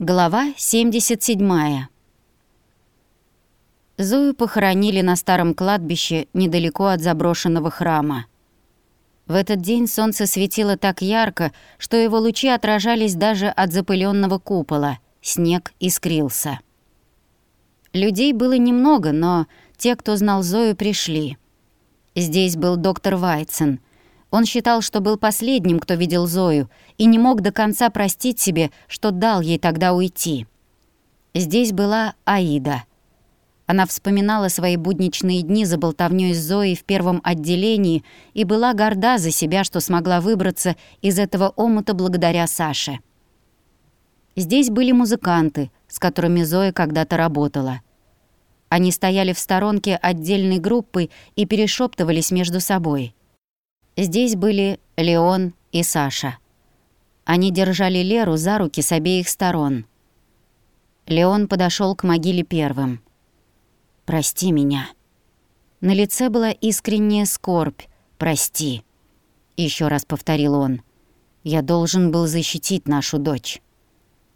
Глава 77. Зою похоронили на старом кладбище недалеко от заброшенного храма. В этот день солнце светило так ярко, что его лучи отражались даже от запыленного купола, снег искрился. Людей было немного, но те, кто знал Зою, пришли. Здесь был доктор Вайцен — он считал, что был последним, кто видел Зою, и не мог до конца простить себе, что дал ей тогда уйти. Здесь была Аида. Она вспоминала свои будничные дни за болтовнёй с Зоей в первом отделении и была горда за себя, что смогла выбраться из этого омута благодаря Саше. Здесь были музыканты, с которыми Зоя когда-то работала. Они стояли в сторонке отдельной группы и перешептывались между собой — Здесь были Леон и Саша. Они держали Леру за руки с обеих сторон. Леон подошел к могиле первым. «Прости меня». На лице была искренняя скорбь. «Прости», — еще раз повторил он. «Я должен был защитить нашу дочь».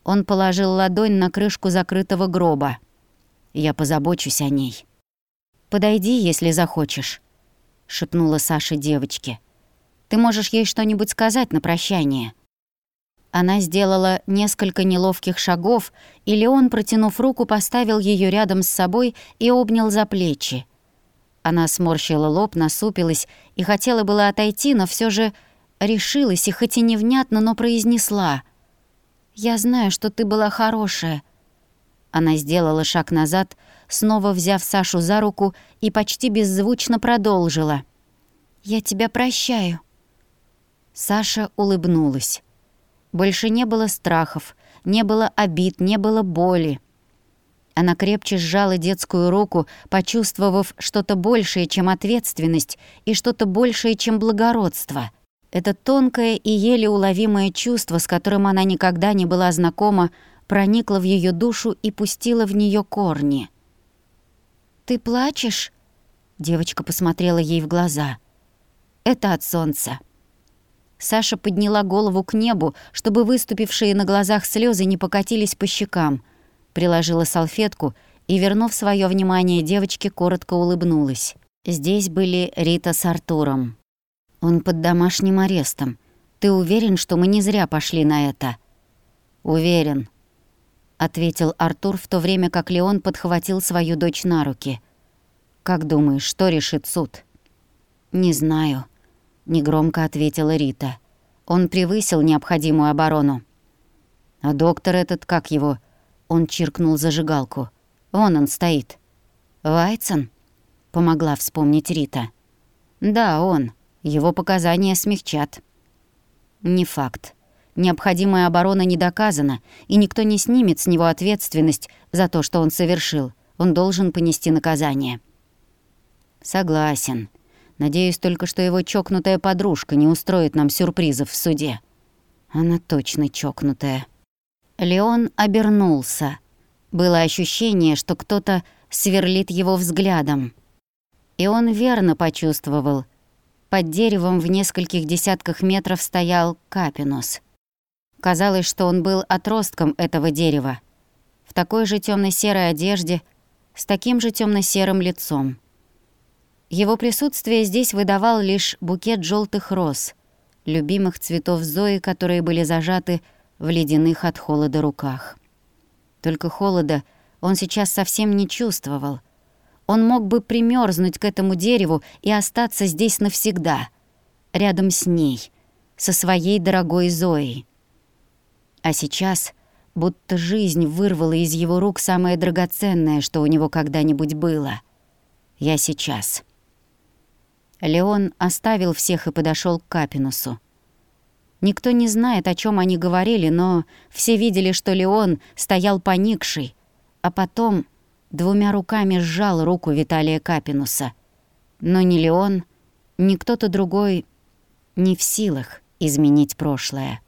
Он положил ладонь на крышку закрытого гроба. «Я позабочусь о ней». «Подойди, если захочешь», — шепнула Саша девочке. Ты можешь ей что-нибудь сказать на прощание». Она сделала несколько неловких шагов, и Леон, протянув руку, поставил ее рядом с собой и обнял за плечи. Она сморщила лоб, насупилась и хотела было отойти, но все же решилась и хоть и невнятно, но произнесла. «Я знаю, что ты была хорошая». Она сделала шаг назад, снова взяв Сашу за руку и почти беззвучно продолжила. «Я тебя прощаю». Саша улыбнулась. Больше не было страхов, не было обид, не было боли. Она крепче сжала детскую руку, почувствовав что-то большее, чем ответственность, и что-то большее, чем благородство. Это тонкое и еле уловимое чувство, с которым она никогда не была знакома, проникло в ее душу и пустило в нее корни. «Ты плачешь?» Девочка посмотрела ей в глаза. «Это от солнца». Саша подняла голову к небу, чтобы выступившие на глазах слезы не покатились по щекам, приложила салфетку и, вернув свое внимание девочке, коротко улыбнулась. Здесь были Рита с Артуром. «Он под домашним арестом. Ты уверен, что мы не зря пошли на это?» «Уверен», — ответил Артур, в то время как Леон подхватил свою дочь на руки. «Как думаешь, что решит суд?» «Не знаю», — негромко ответила Рита. Он превысил необходимую оборону. «А доктор этот, как его?» Он чиркнул зажигалку. «Вон он стоит». «Вайцен?» — помогла вспомнить Рита. «Да, он. Его показания смягчат». «Не факт. Необходимая оборона не доказана, и никто не снимет с него ответственность за то, что он совершил. Он должен понести наказание». «Согласен», Надеюсь только, что его чокнутая подружка не устроит нам сюрпризов в суде. Она точно чокнутая. Леон обернулся. Было ощущение, что кто-то сверлит его взглядом. И он верно почувствовал. Под деревом в нескольких десятках метров стоял Капинус. Казалось, что он был отростком этого дерева. В такой же темно серой одежде, с таким же темно серым лицом. Его присутствие здесь выдавал лишь букет желтых роз, любимых цветов Зои, которые были зажаты в ледяных от холода руках. Только холода он сейчас совсем не чувствовал. Он мог бы примерзнуть к этому дереву и остаться здесь навсегда, рядом с ней, со своей дорогой Зоей. А сейчас будто жизнь вырвала из его рук самое драгоценное, что у него когда-нибудь было. Я сейчас. Леон оставил всех и подошел к Капинусу. Никто не знает, о чем они говорили, но все видели, что Леон стоял поникший, а потом двумя руками сжал руку Виталия Капинуса. Но ни Леон, ни кто-то другой не в силах изменить прошлое.